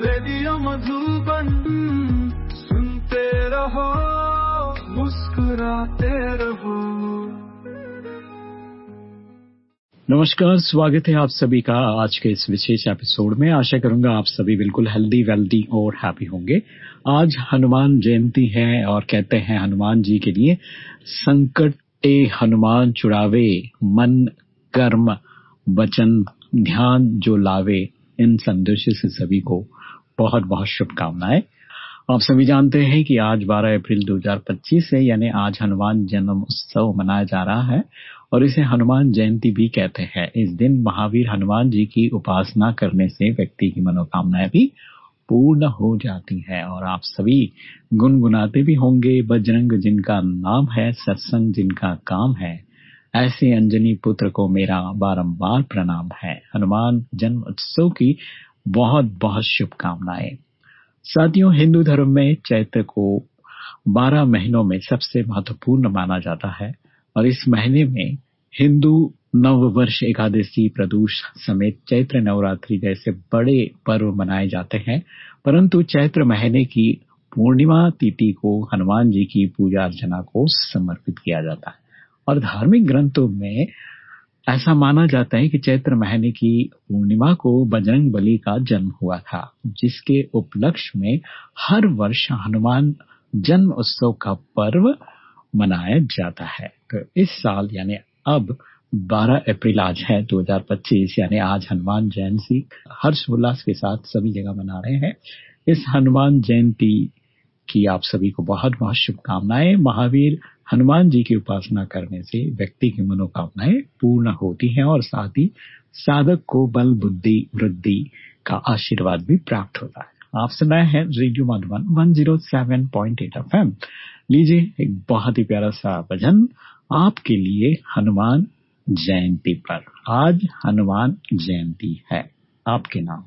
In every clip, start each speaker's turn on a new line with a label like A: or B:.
A: Radio Madhuban, सुनते रहो, मुस्कुराते रहो।
B: नमस्कार, स्वागत है आप सभी का आज के इस विशेष एपिसोड में। आशा करूँगा आप सभी बिल्कुल हेल्दी वेल्दी और हैप्पी होंगे। आज हनुमान जयंती है और कहते हैं हनुमान जी के लिए, संकट ए हनुमान चुड़ावे मन, कर्म, वचन, ध्यान जो लावे, इन संदेशों से सभी को बहुत बहुत शुभकामनाएँ। आप सभी जानते हैं कि आज 12 अप्रैल 2025 है, यानी आज हनुमान जन्म उत्सव मनाया जा रहा है, और इसे हनुमान जयंती भी कहते हैं। इस दिन महावीर हनुमान जी की उपासना करने से व्यक्ति की मनोकामनाएँ भी पूर्ण हो जाती है, और आप सभी गुनगुनाते भी होंगे, बजरंग जिनका नाम है, सत्संग जिनका काम है, ऐसे अंजनी पुत्र को मेरा बारंबार प्रणाम है। हनुमान जन्म उत्सव की बहुत बहुत शुभकामनाएँ। साथियों, हिंदू धर्म में चैत्र को 12 महीनों में सबसे महत्वपूर्ण माना जाता है और इस महीने में हिंदू नव वर्ष एकादशी प्रदोष समेत चैत्र नवरात्रि जैसे बड़े पर्व मनाए जाते हैं। परंतु चैत्र महीने की पूर्णिमा तिथि को हनुमान जी की पूजा अर्चना को समर्पित किया जाता है। और धार्मिक ग्रंथों में ऐसा माना जाता है कि चैत्र महीने की पूर्णिमा को बजरंग बली का जन्म हुआ था, जिसके उपलक्ष्य में हर वर्ष हनुमान जन्म उत्सव का पर्व मनाया जाता है। तो इस साल यानी अब 12 अप्रैल आज है 2025 यानी आज हनुमान जयंती हर्ष उल्लास के साथ सभी जगह मना रहे हैं। इस हनुमान जयंती की आप सभी को बहुत बहुत शुभकामनाएँ। महावीर हनुमान जी की उपासना करने से व्यक्ति की मनोकामनाएँ पूर्ण होती हैं और साथ ही साधक को बल, बुद्धि, वृद्धि का आशीर्वाद भी प्राप्त होता है। आप सुनाए हैं radio Madhuban one zero seven Madhuban 107.8 FM लीजिए एक बहुत ही प्यारा सा भजन आपके लिए हनुमान जयंती पर। आज हनुमान जयंती है। आपके नाम?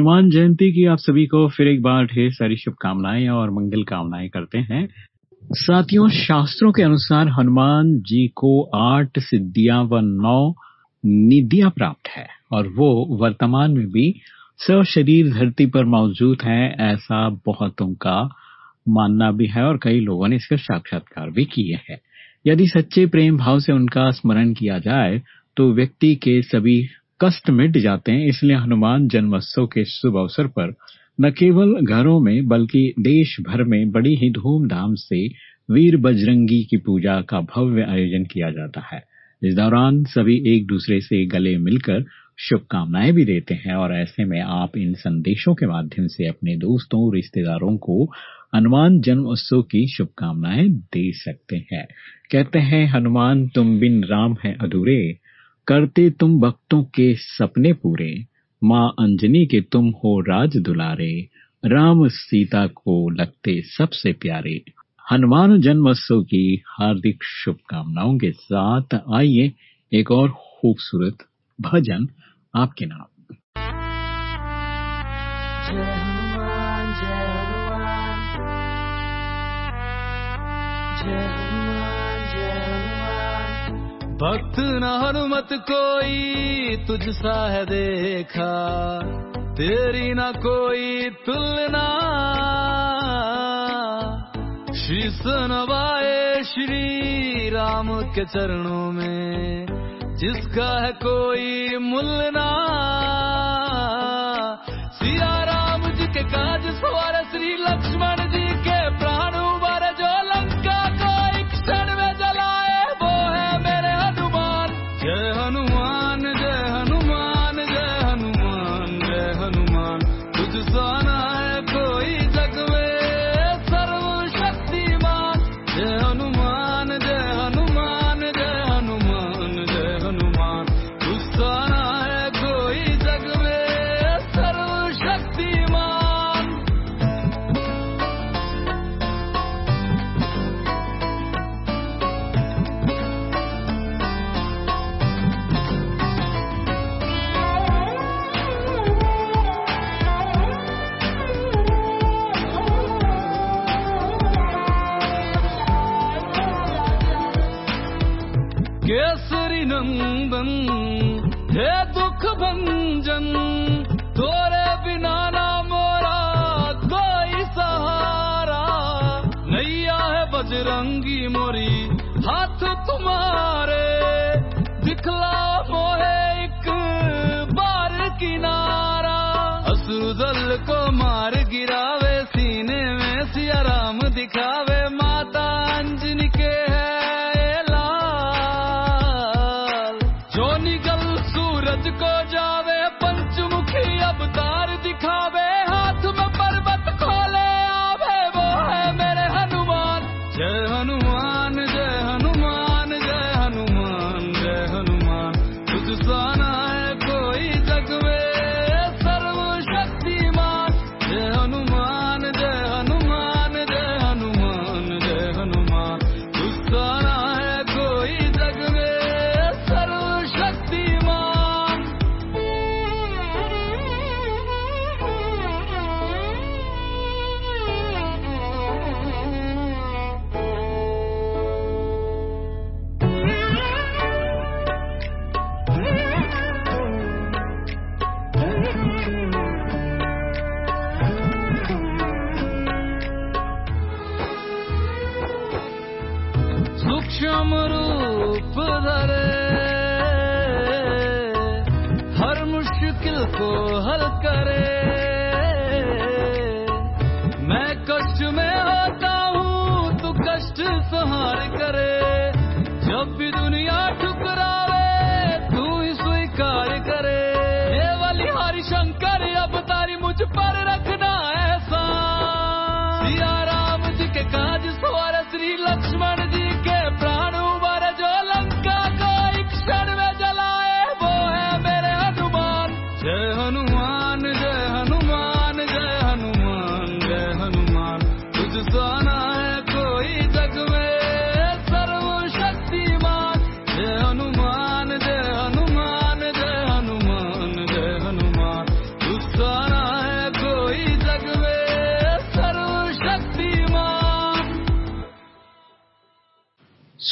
C: हनुमान जयंती की
B: आप सभी को फिर एक बार ढेर सारी शुभकामनाएँ और मंगल कामनाएँ करते हैं। साथियों, शास्त्रों के अनुसार हनुमान जी को आठ सिद्धियाँ व नौ निधियाँ प्राप्त है और वो वर्तमान में भी सशरीर धरती पर मौजूद हैं ऐसा बहुतों का मानना भी है और कई लोगों ने इसका साक्षात्कार भी किए हैं। यदि सच्चे प्रेम भाव से उनका स्मरण किया जाए तो व्यक्ति के सभी कष्ट मिट जाते हैं, इसलिए हनुमान जन्मोत्सव के शुभ अवसर पर न केवल घरों में, बल्कि देश भर में बड़ी ही धूमधाम से वीर बजरंगी की पूजा का भव्य आयोजन किया जाता है। इस दौरान सभी एक दूसरे से गले मिलकर शुभकामनाएँ भी देते हैं और ऐसे में आप इन संदेशों के माध्यम से अपने दोस्तों रिश्तेदारों को हनुमान जन्म उत्सव की शुभकामनाएँ दे सकते हैं। कहते हैं, हनुमान, तुम बिन राम है अधूरे। करते तुम भक्तों के सपने पूरे। माँ अंजनी के तुम हो राज दुलारे। राम सीता को लगते सबसे प्यारे। हनुमान जन्मोत्सव की हार्दिक शुभकामनाओं के साथ आइए एक और खूबसूरत भजन आपके नाम।
D: जय भक्त न हनुमत कोई तुझ सा है देखा, तेरी न कोई तुलना। शीस नवाए श्री राम के चरणों में, जिसका है कोई मुलना। सिया राम जी के काज सवार श्री लक्ष्मण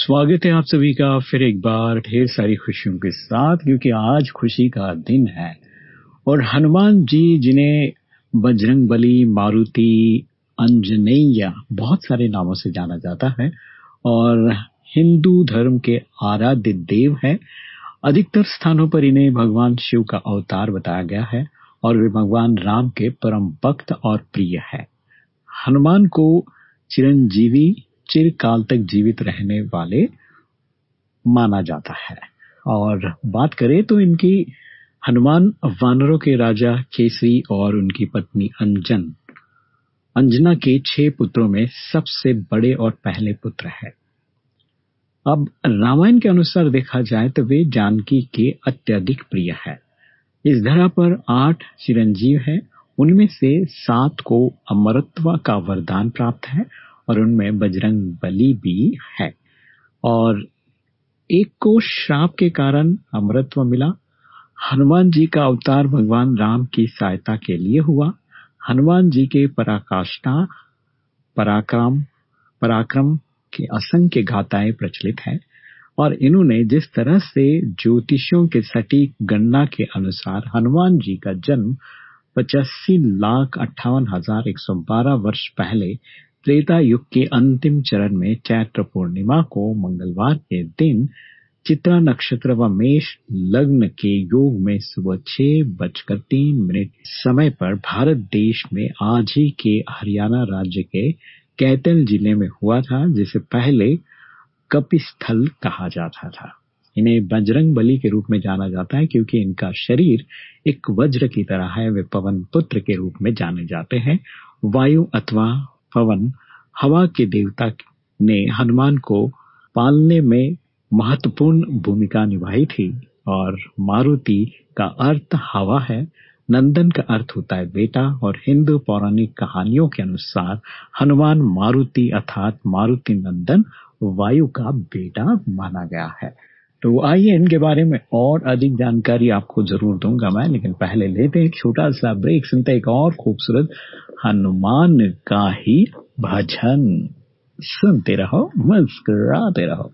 B: स्वागत है आप सभी का फिर एक बार ढेर सारी खुशियों के साथ, क्योंकि आज खुशी का दिन है। और हनुमान जी जिन्हें बजरंग बली, मारुति, अंजनेया, बहुत सारे नामों से जाना जाता है, और हिंदू धर्म के आराध्य देव है, अधिकतर स्थानों पर इन्हें भगवान शिव का अवतार बताया गया है, और वे भगवान राम के परम भक्त और प्रिय है। हनुमान को चिरंजीवी चिरकाल तक जीवित रहने वाले माना जाता है। और बात करें तो इनकी हनुमान वानरों के राजा केसरी और उनकी पत्नी अंजन। अंजना के छह पुत्रों में सबसे बड़े और पहले पुत्र है। अब रामायण के अनुसार देखा जाए तो वे जानकी के अत्यधिक प्रिय है। इस धरा पर आठ चिरंजीव है। उनमें से सात को अमरत्व का वरदान प्राप्त है और उनमें बजरंग बली भी है। और एक को श्राप के कारण अमरत्व मिला। हनुमान जी का अवतार भगवान राम की सहायता के लिए हुआ। हनुमान जी के पराकाष्ठा, पराक्रम पराक्रम के असंख्य गाथाएँ प्रचलित है और इन्होंने जिस तरह से ज्योतिषियों के सटीक गणना के अनुसार हनुमान जी का जन्म पचासी लाख अट्ठावन हज़ार एक सौ बारह वर्ष पहले त्रेता युग के अंतिम चरण में चैत्र पूर्णिमा को मंगलवार के दिन चित्रा नक्षत्र व मेष लग्न के योग में सुबह छह बजकर तीन मिनट समय पर भारत देश में आज ही के हरियाणा राज्य के कैथल ज़िले में हुआ था, जिसे पहले कपिस्थल कहा जाता था। इन्हें बजरंग बली के रूप में जाना जाता है, क्योंकि इनका शरीर एक वज्र की तरह है। वे पवन पुत्र के रूप में जाने जाते हैं। वायु अथवा पवन हवा के देवता ने हनुमान को पालने में महत्वपूर्ण भूमिका निभाई थी और मारुति का अर्थ हवा है। नंदन का अर्थ होता है बेटा और हिंदू पौराणिक कहानियों के अनुसार हनुमान मारुति अर्थात मारुति नंदन वायु का बेटा माना गया है। तो आइए इनके बारे में और अधिक जानकारी आपको ज़रूर दूँगा मैं, लेकिन पहले लेते हैं छोटा सा ब्रेक। सुनते एक और खूबसूरत हनुमान का ही भजन। सुनते रहो, मुस्कुराते रहो।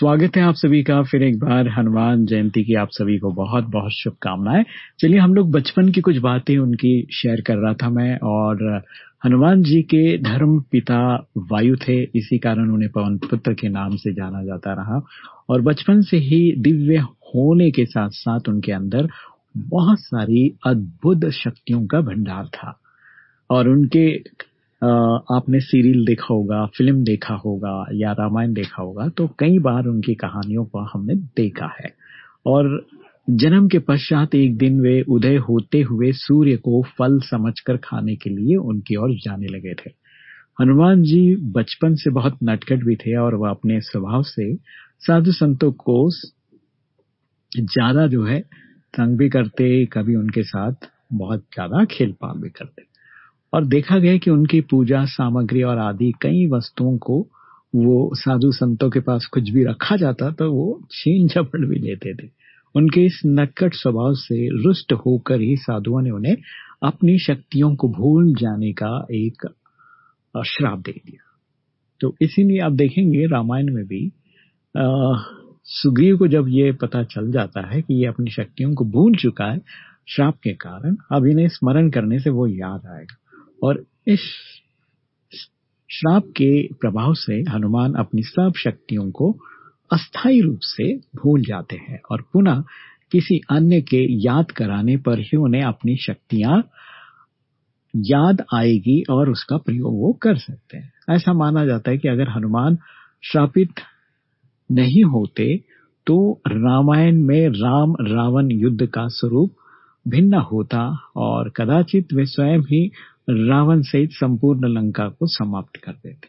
B: स्वागत है आप सभी का फिर एक बार हनुमान जयंती की आप सभी को बहुत बहुत शुभकामनाएँ। चलिए हम लोग बचपन की कुछ बातें उनकी शेयर कर रहा था मैं और हनुमान जी के धर्म पिता वायु थे, इसी कारण उन्हें पवन पुत्र के नाम से जाना जाता रहा। और बचपन से ही दिव्य होने के साथ साथ उनके अंदर बहुत सारी अद्भुत शक्तियों का भंडार था। और उनके आपने सीरियल देखा होगा, फ़िल्म देखा होगा या रामायण देखा होगा तो कई बार उनकी कहानियों को हमने देखा है। और जन्म के पश्चात एक दिन वे उदय होते हुए सूर्य को फल समझकर खाने के लिए उनकी ओर जाने लगे थे। हनुमान जी बचपन से बहुत नटखट भी थे और वह अपने स्वभाव से साधु संतों को ज़्यादा जो है तंग भी करते, कभी उनके साथ बहुत ज़्यादा खेल पाल भी करते और देखा गया कि उनकी पूजा, सामग्री और आदि कई वस्तुओं को वो साधु संतों के पास कुछ भी रखा जाता तो वो छीन झपट भी लेते थे। उनके इस नक्कट स्वभाव से रुष्ट होकर ही साधुओं ने उन्हें अपनी शक्तियों को भूल जाने का एक श्राप दे दिया। तो इसीलिए आप देखेंगे रामायण में भी सुग्रीव को जब ये पता चल जाता है कि ये अपनी शक्तियों को भूल चुका है, श्राप के कारण अब इन्हें स्मरण करने से वो याद आएगा। और इस श्राप के प्रभाव से हनुमान अपनी सब शक्तियों को अस्थायी रूप से भूल जाते हैं और पुनः किसी अन्य के याद कराने पर ही उन्हें अपनी शक्तियाँ याद आएगी और उसका प्रयोग वो कर सकते हैं। ऐसा माना जाता है कि अगर हनुमान श्रापित नहीं होते तो रामायण में राम रावण युद्ध का स्वरूप भिन्न होता और कदाचित वे स्वयं ही रावण सहित संपूर्ण लंका को समाप्त कर देते।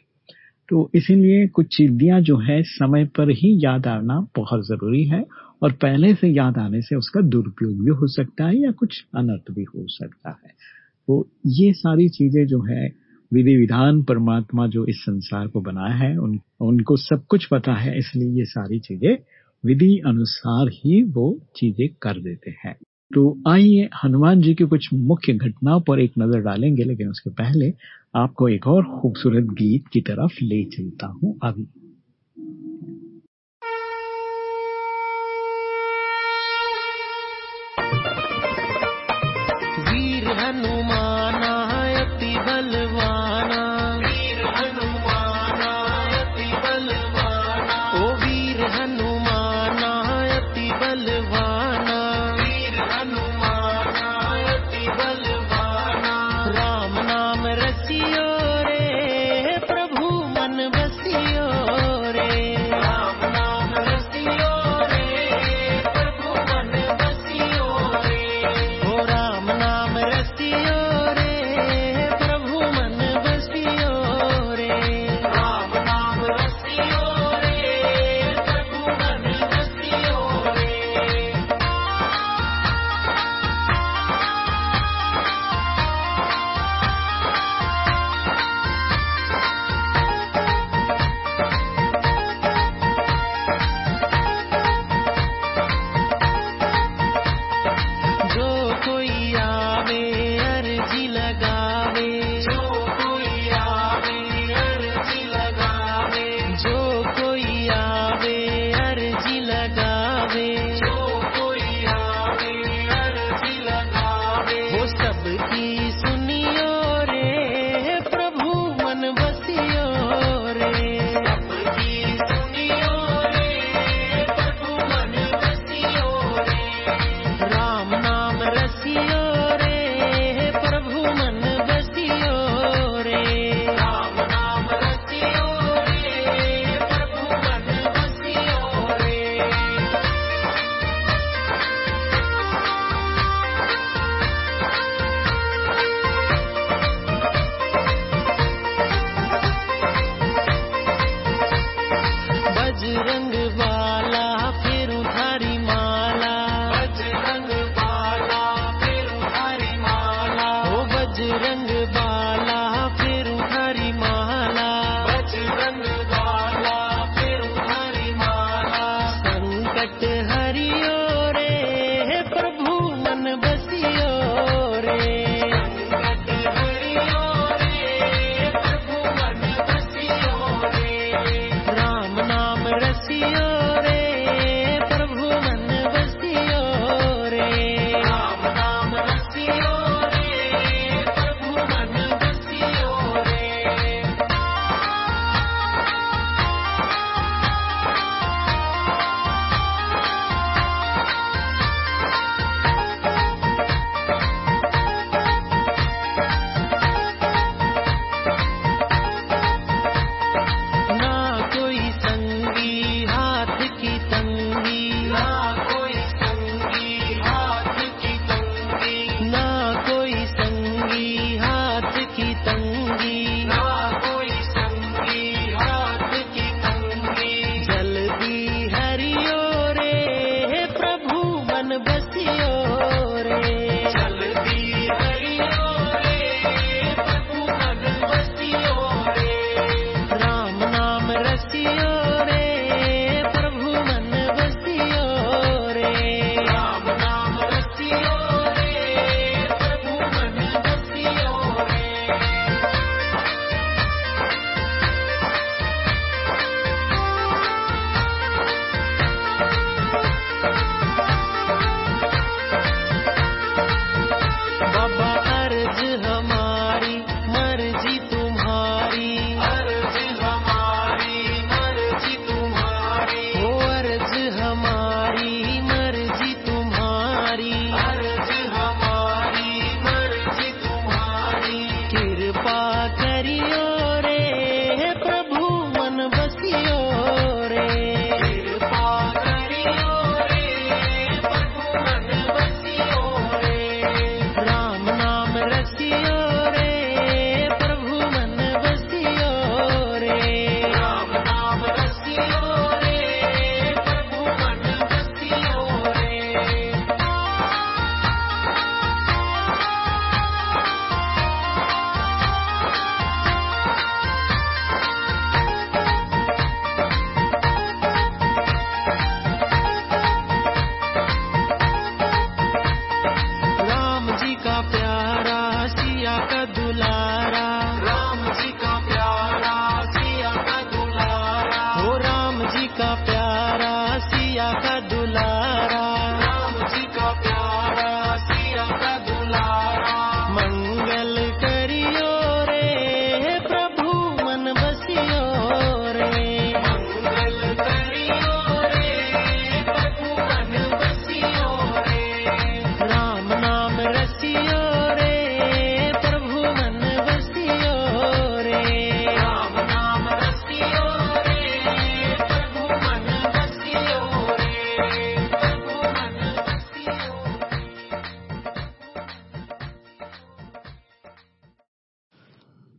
B: तो इसीलिए कुछ चीजियाँ जो है समय पर ही याद आना बहुत ज़रूरी है और पहले से याद आने से उसका दुरुपयोग भी हो सकता है या कुछ अनर्थ भी हो सकता है। तो ये सारी चीज़ें जो है विधि विधान परमात्मा जो इस संसार को बनाया है उन, उनको सब कुछ पता है इसलिए ये सारी चीज़ें विधि अनुसार ही वो चीज़ें कर देते हैं। तो आइए हनुमान जी की कुछ मुख्य घटनाओं पर एक नज़र डालेंगे, लेकिन उसके पहले आपको एक और खूबसूरत गीत की तरफ़ ले चलता हूँ अभी।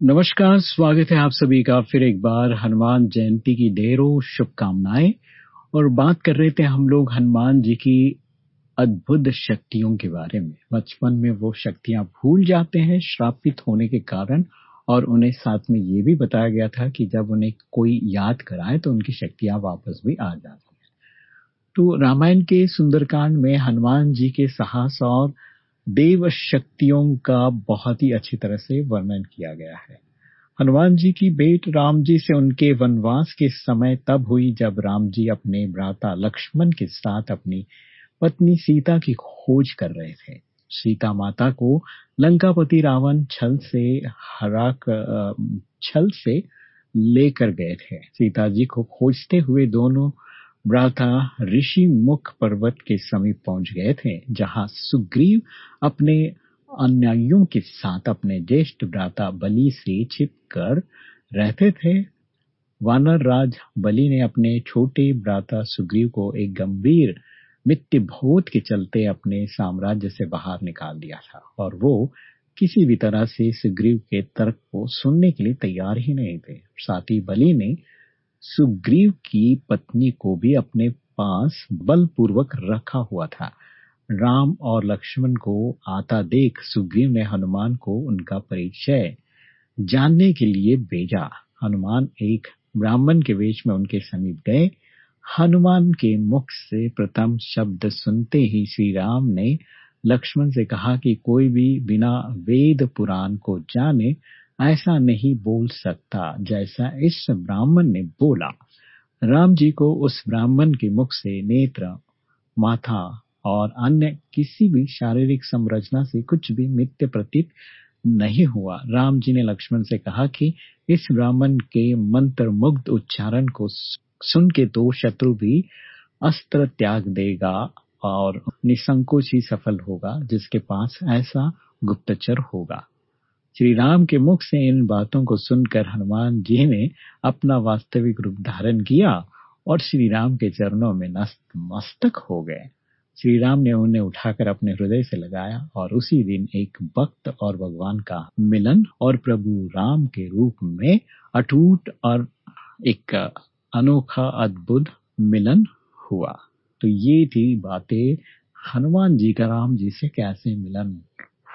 B: नमस्कार, स्वागत है आप सभी का फिर एक बार हनुमान जयंती की ढेरों शुभकामनाएँ। और बात कर रहे थे हम लोग हनुमान जी की अद्भुत शक्तियों के बारे में। बचपन में वो शक्तियाँ भूल जाते हैं, श्रापित होने के कारण। और उन्हें साथ में ये भी बताया गया था कि जब उन्हें कोई याद कराए तो उनकी शक्तियाँ वापस भी आ जाती हैं। तो रामायण के सुंदरकांड में हनुमान जी के साहस और देव शक्तियों का बहुत ही अच्छी तरह से वर्णन किया गया है। हनुमान जी की भेंट राम जी से उनके वनवास के समय तब हुई जब राम जी अपने भ्राता लक्ष्मण के साथ अपनी पत्नी सीता की खोज कर रहे थे। सीता माता को लंकापति रावण छल से हरा छल से लेकर गए थे। सीता जी को खोजते हुए दोनों भ्राता ऋषि मुख पर्वत के समीप पहुँच गए थे, जहाँ सुग्रीव अपने अनुयायियों के साथ अपने ज्येष्ठ भ्राता बलि से छिपकर रहते थे। वानर राज बलि ने अपने छोटे भ्राता सुग्रीव को एक गंभीर मित्य भूत के चलते अपने साम्राज्य से बाहर निकाल दिया था, और वो किसी भी तरह से सुग्रीव के तर्क को सुनने के लिए तैयार ही नहीं थे। साथ ही बलि ने सुग्रीव की पत्नी को भी अपने पास बलपूर्वक रखा हुआ था। राम और लक्ष्मण को आता देख सुग्रीव ने हनुमान को उनका परिचय जानने के लिए भेजा। हनुमान एक ब्राह्मण के वेश में उनके समीप गए। हनुमान के मुख से प्रथम शब्द सुनते ही श्री राम ने लक्ष्मण से कहा कि कोई भी बिना वेद पुराण को जाने ऐसा नहीं बोल सकता जैसा इस ब्राह्मण ने बोला। राम जी को उस ब्राह्मण के मुख से नेत्र, माथा और अन्य किसी भी शारीरिक संरचना से कुछ भी मित्य प्रतीत नहीं हुआ। राम जी ने लक्ष्मण से कहा कि इस ब्राह्मण के मंत्र मुग्ध उच्चारण को सुन के तो शत्रु भी अस्त्र त्याग देगा और निसंकोच ही सफल होगा, जिसके पास ऐसा गुप्तचर होगा। श्री राम के मुख से इन बातों को सुनकर हनुमान जी ने अपना वास्तविक रूप धारण किया और श्री राम के चरणों में नस्त, मस्तक हो गए। श्री राम ने उन्हें उठाकर अपने हृदय से लगाया और उसी दिन एक भक्त और भगवान का मिलन और प्रभु राम के रूप में अटूट और एक अनोखा अद्भुत मिलन हुआ। तो ये थी बातें। हनुमान जी का राम जी से कैसे मिलन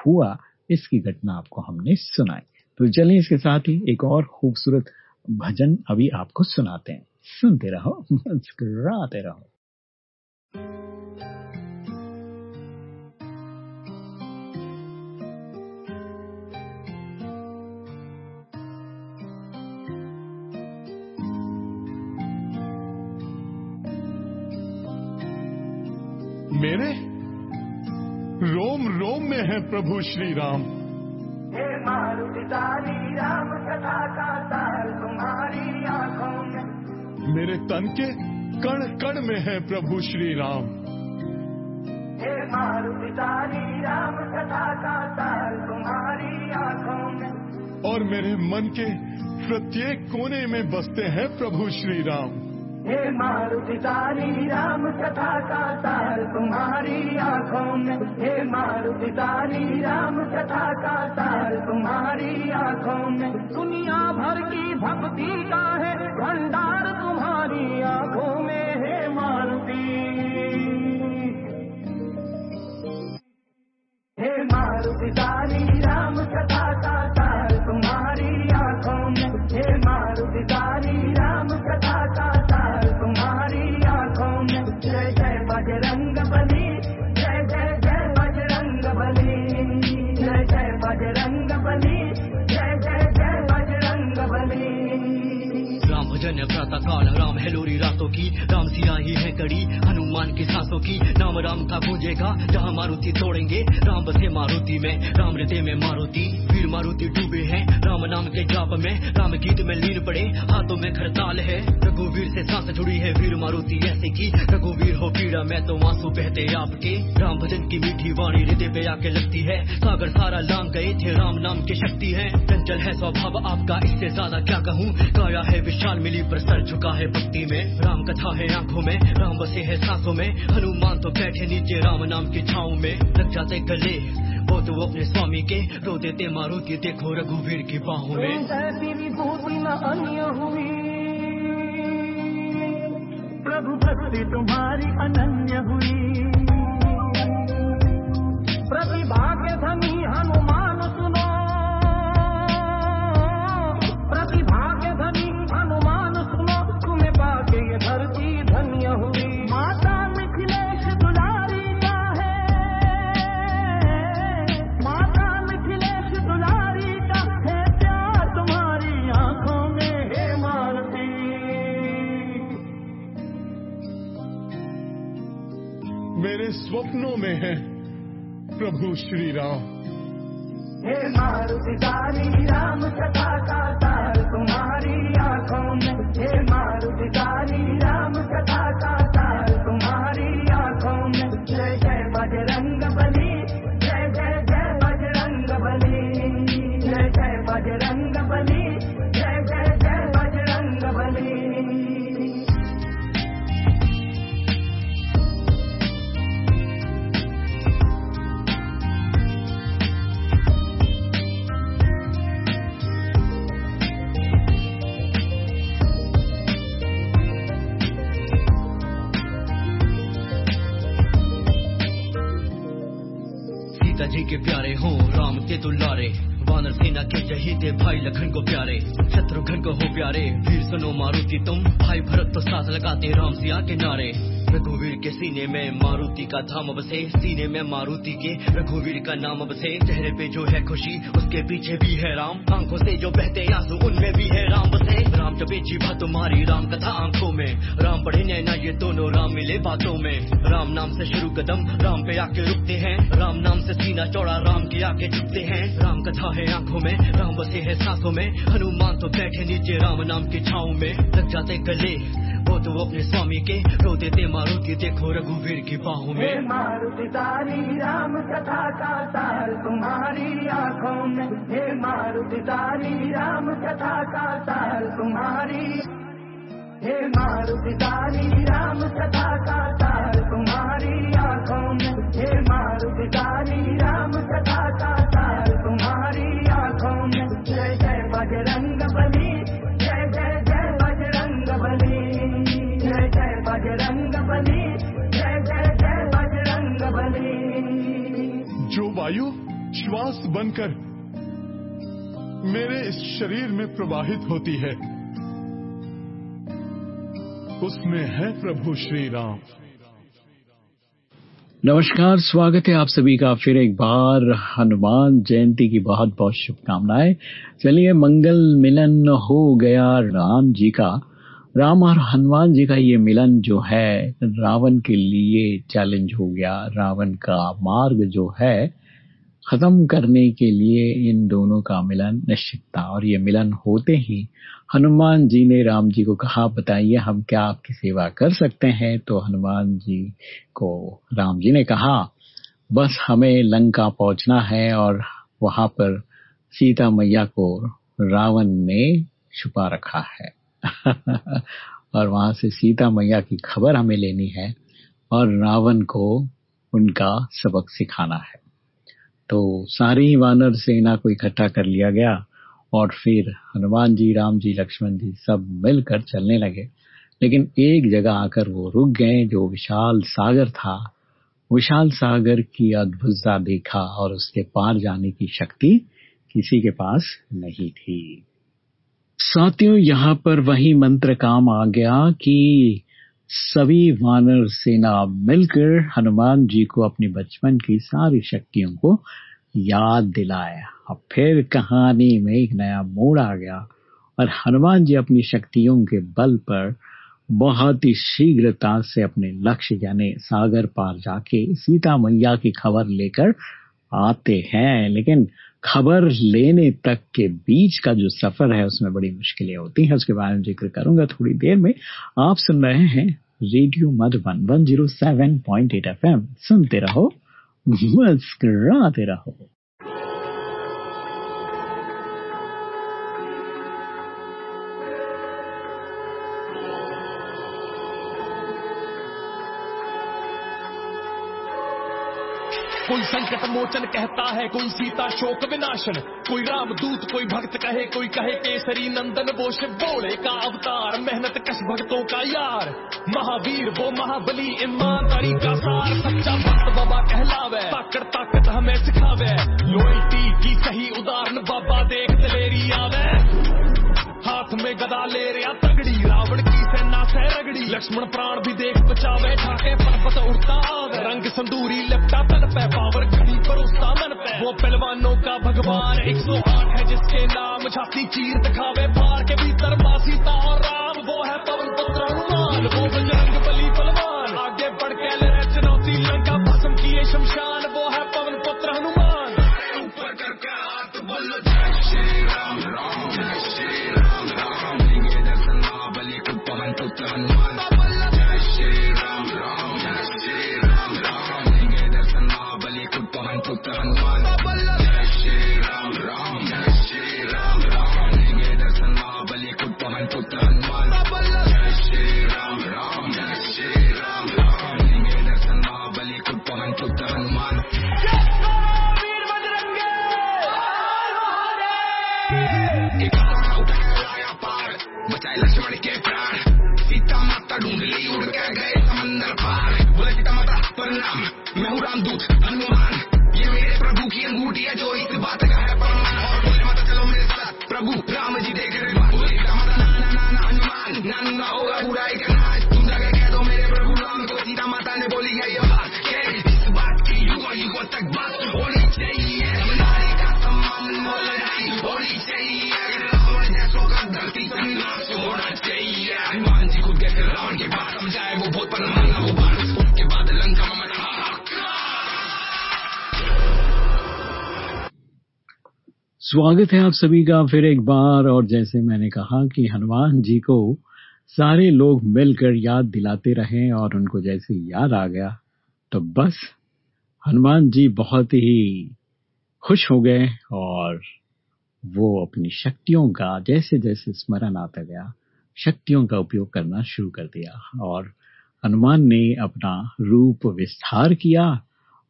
B: हुआ? इसकी घटना आपको हमने सुनाई। तो चलिए इसके साथ ही एक और खूबसूरत भजन अभी आपको सुनाते हैं। सुनते रहो, मुस्कुराते रहो।
E: मेरे रोम रोम में है प्रभु श्री राम
F: हे राम कथा का ताल तुम्हारी आँखों में।
E: मेरे तन के कण कण में है प्रभु श्री राम
F: हे राम कथा का ताल तुम्हारी आँखों में।
E: और मेरे मन के प्रत्येक कोने में बसते हैं प्रभु श्री राम
F: हे मारुति, तारी राम कथा का ताल तुम्हारी आँखों में। हे मारुति, तारी राम कथा का ताल तुम्हारी आँखों में। दुनिया भर की भक्ति का है, भंडार तुम्हारी आँखों में हे मारुति। हे मारुति, तारी राम कथा का
G: प्रातः काल राम है लोरी रातों की, राम सिया ही है कड़ी, हनुमान की सांसों की। नाम राम का गूंजेगा, जहाँ मारुति तोड़ेंगे। राम बसे मारुति में, राम हृदय में मारुति। वीर मारुति डूबे हैं, राम नाम के जाप में। राम गीत में लीन पड़े, हाथों में खरताल है। रघुवीर से सांस जुड़ी है वीर मारुति ऐसे की। रघुवीर हो पीड़ा, मैं तो आँसू बहते आपके। राम भजन की मीठी वाणी हृदय पे आके लगती है। सागर सारा लांग गए थे, राम नाम की शक्ति है। चंचल है स्वभाव आपका, इससे ज़्यादा क्या कहूँ? काया है विशाल, मिली पर सर झुका है भक्ति में, राम कथा है आँखों में, राम बसे है सांसों में, हनुमान तो बैठे नीचे, राम नाम की छाओ में लग जाते गले, वो तो अपने स्वामी के, रो देते मारो की देखो रघुवीर की बाहों में।
F: प्रभु भक्ति तुम्हारी अनन्य हुई। प्रतिभा के धनी हनुमान
E: स्वप्नों में है। प्रभु श्री राम
F: हे राम तुम्हारी आँखों में। हे राम
G: जी के प्यारे हो, राम के दुलारे वानर सेना के शहीदे भाई लखन को प्यारे। शत्रुघ्न को हो प्यारे, वीर सुनो मारुति तुम। भाई भरत तो साथ लगाते राम सिया के नारे। रघुवीर के सीने में मारुति का धाम बसे, सीने में मारुति के रघुवीर का नाम बसे। चेहरे पे जो है खुशी, उसके पीछे भी है राम। आँखों से जो बहते आँसू, उनमें भी है राम बसे। राम जबे जीवा तुम्हारी राम कथा आँखों में। राम पढ़े नैना ये दोनों राम मिले बातों में। राम नाम से शुरू कदम, राम पे आके रुकते हैं। राम नाम से सीना चौड़ा, राम के आके झुकते हैं। राम कथा है आँखों में, राम बसे है सांसों में। हनुमान तो बैठे नीचे राम नाम की छाओ में। लग जाते गले, वो तो अपने स्वामी के रो देते मारुति, देखो रघुवीर की बाहों में।
F: मारुति, तारी राम कथा का ताल तुम्हारी आँखों में। हे मारुति, तारी राम कथा का ताल तुम्हारी। हे मारुति, तारी राम कथा का ताल तुम्हारी आँखों में। हे मारुति, तारी राम कथा का
E: वायु श्वास बनकर मेरे इस शरीर में प्रवाहित होती है। उसमें है प्रभु श्री राम
B: नमस्कार, स्वागत है आप सभी का। फिर एक बार हनुमान जयंती की बहुत बहुत शुभकामनाएँ। चलिए, मंगल मिलन हो गया राम जी का। राम और हनुमान जी का ये मिलन जो है, रावण के लिए चैलेंज हो गया। रावण का मार्ग जो है खत्म करने के लिए इन दोनों का मिलन निश्चित था और ये मिलन होते ही हनुमान जी ने राम जी को कहा, बताइए, हम क्या आपकी सेवा कर सकते हैं? तो हनुमान जी को राम जी ने कहा, बस हमें लंका पहुँचना है और वहाँ पर सीता मैया को रावण ने छुपा रखा है। और वहाँ से सीता मैया की खबर हमें लेनी है और रावण को उनका सबक सिखाना है। तो सारी वानर सेना को इकट्ठा कर लिया गया और फिर हनुमान जी, राम जी, लक्ष्मण जी सब मिलकर चलने लगे। लेकिन एक जगह आकर वो रुक गए जो विशाल सागर था। विशाल सागर की अद्भुतता देखा और उसके पार जाने की शक्ति किसी के पास नहीं थी। साथियों, यहाँ पर वही मंत्र काम आ गया कि सभी वानर सेना मिलकर हनुमान जी को अपनी बचपन की सारी शक्तियों को याद दिलाया। और फिर कहानी में एक नया मोड़ आ गया और हनुमान जी अपनी शक्तियों के बल पर बहुत ही शीघ्रता से अपने लक्ष्य, यानी सागर पार जाके सीता मैया की खबर लेकर आते हैं। लेकिन खबर लेने तक के बीच का जो सफ़र है, उसमें बड़ी मुश्किलें होती हैं। उसके बारे में ज़िक्र करूँगा थोड़ी देर में। आप सुन रहे हैं radio Madhuban, one zero seven point eight F M. सुनते रहो, मुस्कराते रहो।
H: कोई संकट मोचन कहता है, कोई सीता शोक विनाशन, कोई राम दूत, कोई भक्त कहे, कोई कहे केसरी नंदन, वो शिव बोले का अवतार, मेहनत कश भक्तों का यार, महावीर वो महाबली, ईमानदारी का सार, सच्चा भक्त बाबा कहलावे, ताकत ताकत हमें सिखावे लॉयल्टी की सही उदाहरण बाबा देख दलेरी आवे, हाथ में गदा ले रहा से रगड़ी लक्ष्मण प्राण भी देख बचावे ठाके पर्वत उड़ता रंग संदूरी, लिपटा तन पे पावर घड़ी परोसता मन पे। वो पहलवानों का भगवान 108 है जिसके नाम छाती चीर दिखावे पार के भीतर माँ सीता और राम। वो है पवन पुत्र हनुमान, वो बजरंग बली बलवान। आगे बढ़ के ले
B: स्वागत है आप सभी का फिर एक बार, और जैसे मैंने कहा कि हनुमान जी को सारे लोग मिलकर याद दिलाते रहे और उनको जैसे याद आ गया तो बस हनुमान जी बहुत ही खुश हो गए और वो अपनी शक्तियों का जैसे जैसे स्मरण आता गया, शक्तियों का उपयोग करना शुरू कर दिया और हनुमान ने अपना रूप विस्तार किया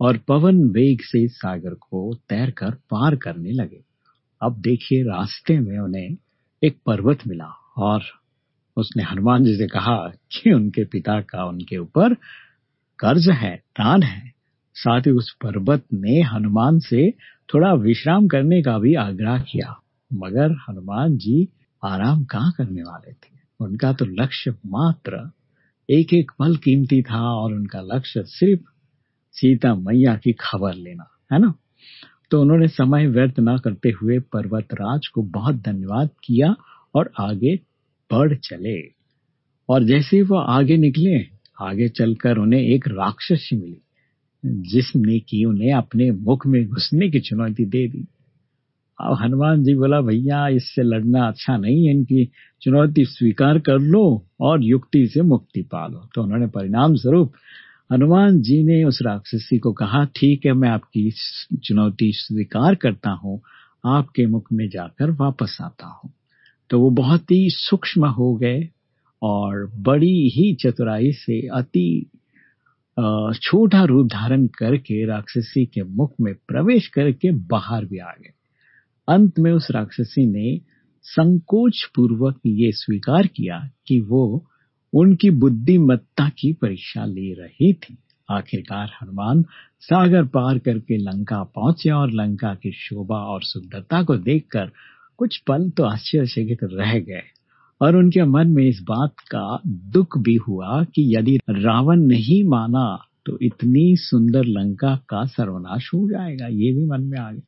B: और पवन वेग से सागर को तैरकर पार करने लगे। अब देखिए रास्ते में उन्हें एक पर्वत मिला और उसने हनुमान जी से कहा कि उनके पिता का उनके ऊपर कर्ज है दान है। साथ ही उस पर्वत ने हनुमान से थोड़ा विश्राम करने का भी आग्रह किया। मगर हनुमान जी आराम कहाँ करने वाले थे? उनका तो लक्ष्य मात्र एक एक पल कीमती था और उनका लक्ष्य सिर्फ़ सीता मैया की खबर लेना, है ना? तो उन्होंने समय व्यर्थ न करते हुए पर्वतराज को बहुत धन्यवाद किया और आगे बढ़ चले। और जैसे वो आगे निकले, आगे चलकर उन्हें एक राक्षसी मिली, जिसने की उन्हें अपने मुख में घुसने की चुनौती दे दी। अब हनुमान जी बोला, भैया, इससे लड़ना अच्छा नहीं है, इनकी चुनौती स्वीकार कर लो और युक्ति से मुक्ति पा लो। तो उन्होंने परिणाम स्वरूप हनुमान जी ने उस राक्षसी को कहा, ठीक है, मैं आपकी चुनौती स्वीकार करता हूँ। आपके मुख में जाकर वापस आता हूँ। तो वो बहुत ही सूक्ष्म हो गए और बड़ी ही चतुराई से अति छोटा रूप धारण करके राक्षसी के मुख में प्रवेश करके बाहर भी आ गए। अंत में उस राक्षसी ने संकोच पूर्वक ये स्वीकार किया कि वो उनकी बुद्धिमत्ता की परीक्षा ले रही थी। आखिरकार हनुमान सागर पार करके लंका पहुँचे और लंका की शोभा और सुंदरता को देखकर कुछ पल तो आश्चर्यचकित रह गए और उनके मन में इस बात का दुख भी हुआ कि यदि रावण नहीं माना तो इतनी सुंदर लंका का सर्वनाश हो जाएगा। ये भी मन में आ गया।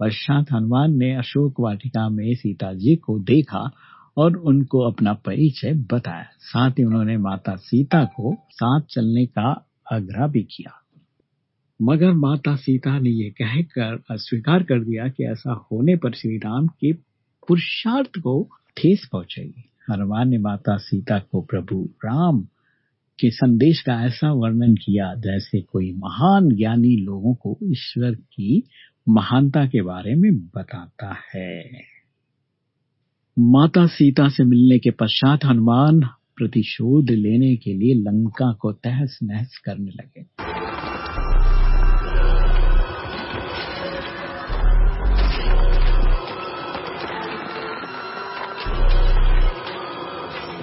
B: पश्चात हनुमान ने अशोक वाटिका में सीता जी को देखा और उनको अपना परिचय बताया। साथ ही उन्होंने माता सीता को साथ चलने का आग्रह भी किया। मगर माता सीता ने ये कहकर अस्वीकार कर दिया कि ऐसा होने पर श्री राम के पुरुषार्थ को ठेस पहुंचेगी हनुमान ने माता सीता को प्रभु राम के संदेश का ऐसा वर्णन किया जैसे कोई महान ज्ञानी लोगों को ईश्वर की महानता के बारे में बताता है। माता सीता से मिलने के पश्चात हनुमान प्रतिशोध लेने के लिए लंका को तहस नहस करने लगे।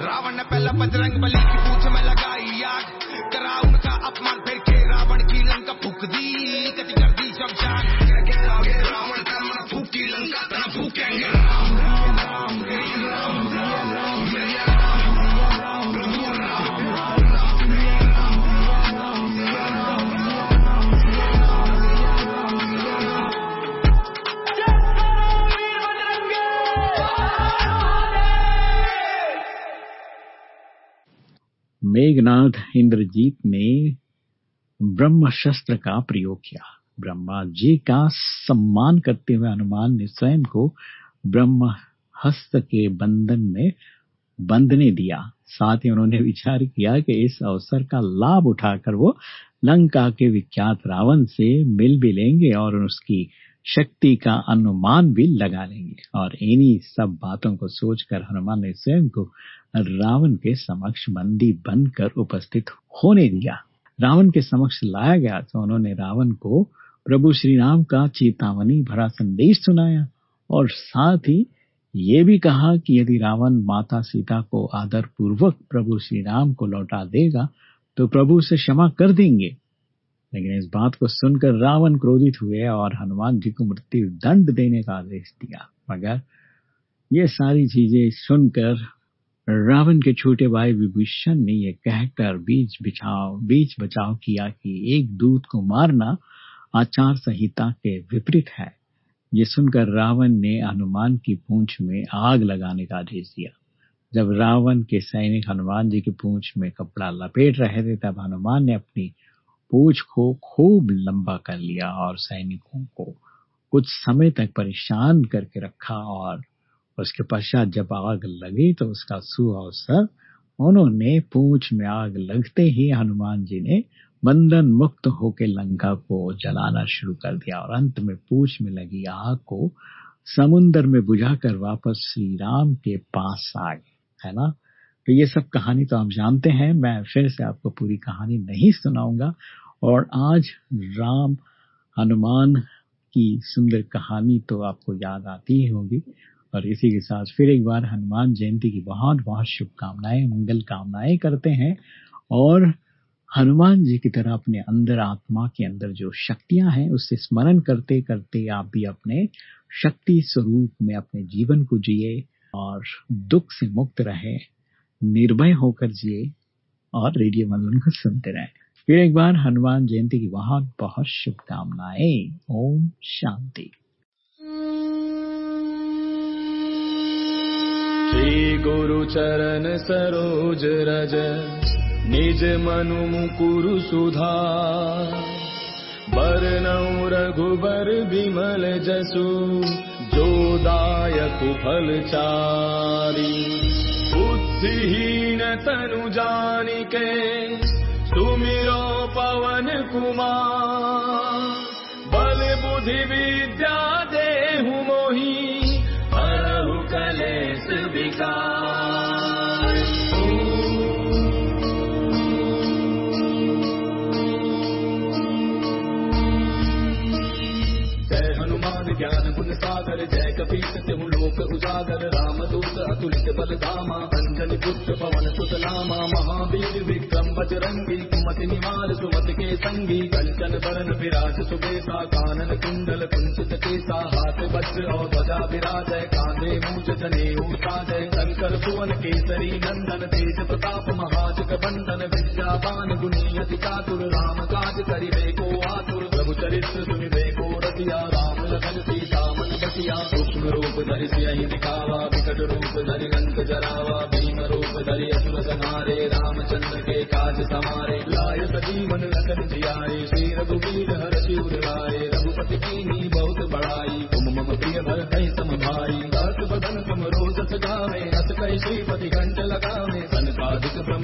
H: रावण ने पहला बजरंग बली की पूछ में लगाई आग। करा उनका अपमान फिर के रावण की लंका फूक दी।
B: मेघनाथ इंद्रजीत ने ब्रह्म शस्त्र का प्रयोग किया। ब्रह्मा जी का सम्मान करते हुए हनुमान ने स्वयं को ब्रह्म हस्त के बंधन में बंधने दिया। साथ ही उन्होंने विचार किया कि इस अवसर का लाभ उठाकर वो लंका के विख्यात रावण से मिल भी लेंगे और उसकी शक्ति का अनुमान भी लगा लेंगे। और इन्हीं सब बातों को सोचकर हनुमान ने स्वयं को रावण के समक्ष बंदी बनकर उपस्थित होने दिया। रावण के समक्ष लाया गया तो उन्होंने रावण को, प्रभु श्री राम का चेतावनी भरा संदेश सुनाया और साथ ही ये भी कहा कि यदि रावण माता सीता को आदर पूर्वक प्रभु श्री राम को लौटा देगा तो प्रभु से क्षमा कर देंगे। लेकिन इस बात को सुनकर रावण क्रोधित हुए और हनुमान जी को मृत्यु दंड देने का आदेश दिया। मगर ये सारी चीज़ें सुनकर रावण के छोटे भाई विभीषण ने यह कहकर बीच बिछाव बीच बचाव किया कि एक दूत को मारना आचार संहिता के विपरीत है, ये सुनकर रावण ने हनुमान की पूंछ में आग लगाने का आदेश दिया। जब रावण के सैनिक हनुमान जी की पूंछ में कपड़ा लपेट रहे थे, तब हनुमान ने अपनी पूंछ को खूब लंबा कर लिया और सैनिकों को कुछ समय तक परेशान करके रखा और उसके पश्चात जब आग लगी तो उसका सुअवसर उन्होंने पूछ में आग लगते ही हनुमान जी ने बंधन मुक्त होकर लंका को जलाना शुरू कर दिया और अंत में पूंछ में लगी आग को समुन्द्र में बुझाकर वापस श्री राम के पास आ गए है ना? तो ये सब कहानी तो आप जानते हैं, मैं फिर से आपको पूरी कहानी नहीं सुनाऊँगा। और आज राम, हनुमान की सुंदर कहानी तो आपको याद आती ही होगी। और इसी के साथ फिर एक बार हनुमान जयंती की बहुत बहुत शुभकामनाएँ, मंगल कामनाएँ करते हैं और हनुमान जी की तरह अपने अंदर आत्मा के अंदर जो शक्तियाँ हैं उससे स्मरण करते करते आप भी अपने शक्ति स्वरूप में अपने जीवन को जिए और दुख से मुक्त रहे, निर्भय होकर जिए और रेडियो मधुबन को सुनते रहे। फिर एक बार हनुमान जयंती की बहुत बहुत शुभकामनाएँ। ओम शांति।
D: श्री गुरु चरण सरोज रज निज मनु मुकुरु सुधार। बरनऊ रघुबर विमल जसु जो दायक फल चारी। बुद्धिहीन तनु जानिके सुमिरो पवन कुमार। बल बुद्धि उजागर राम दूत अतुलित बल धामा अंजन पुत्र पवन सुत नामा महावीर विक्रम बजरंगी कुमति निवार सुमति के संगी, कंचन बरन विराज सुबेसा कानन कुंडल कुंचित केसा, हाथ वज्र और ध्वजा विराज, कांधे मूच जने साजय शंकर सुवन केसरी नंदन, तेज प्रताप महाजग बंदन विद्यावान गुणी अति चातुर, राम काज करिबे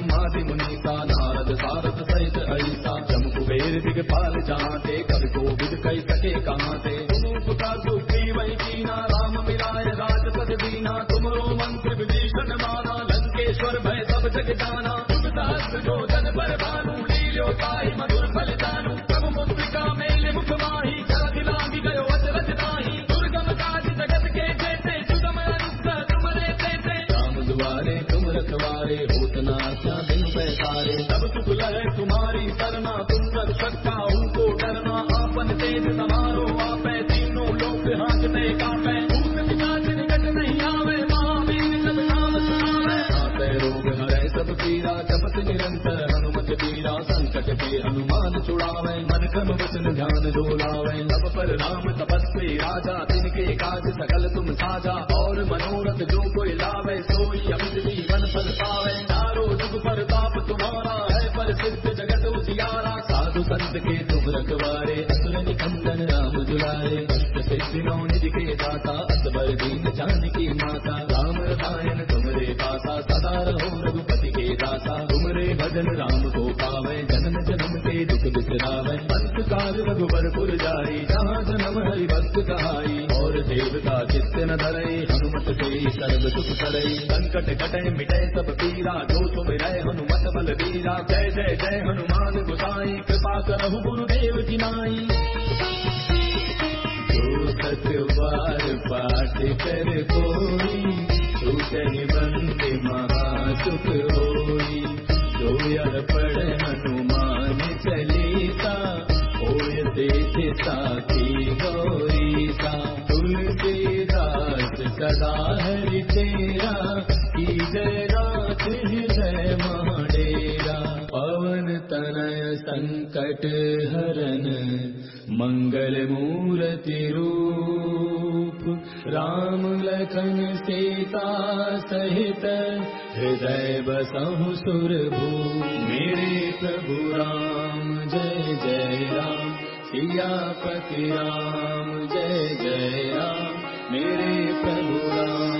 D: ब्रह्मादि मुनीसा नारद सारद सहित ऐसा। जम कुबेर दिगपाल जहाते कवि कोविद कई सके कहाँ से तुम सुता सुखी वही कीना, राम मिलाए राजपद दीना मंत्र विभीषण माना, लंकेश्वर भय सब जग जाना जो जन पर भानु लील्यो ताई मधुर तपस्वी राजा तिनके काज सकल तुम साजा। और मनोरथ जो कोई लावे सोई अमित जीवन फल पावे। चारो जुग पर ताप तुम्हारा है, पर सिद्ध जगत उजियारा। साधु संत के तुम रखवारे असुर निकंदन राम दुलारे। अष्ट सिद्धि नौ के दाता, असबर दीन जानकी माता। राम रसायन तुमरे पासा सदा रहो रघुपति के दासा तुमरे भजन राम को अंत काल रघुबर पुर जाई, जहाँ जन्म हरि भक्त कहाई। और देवता चित्त न धरे हनुमत से सर्व सुख करे संकट कटे, मिटे सब पीरा जो तुम रहे, हनुमत बल वीरा। जय जय जय, हनुमान गुसाई, कृपा करहु गुरुदेव की नाई। जो सत बार पाठ कर कोई सुचन बंदे महासुख होई रूप राम लखन सीता सहित हृदय बसहु सुरभू मेरे प्रभु राम जय जय राम। सियापति राम जय जय राम। मेरे प्रभु राम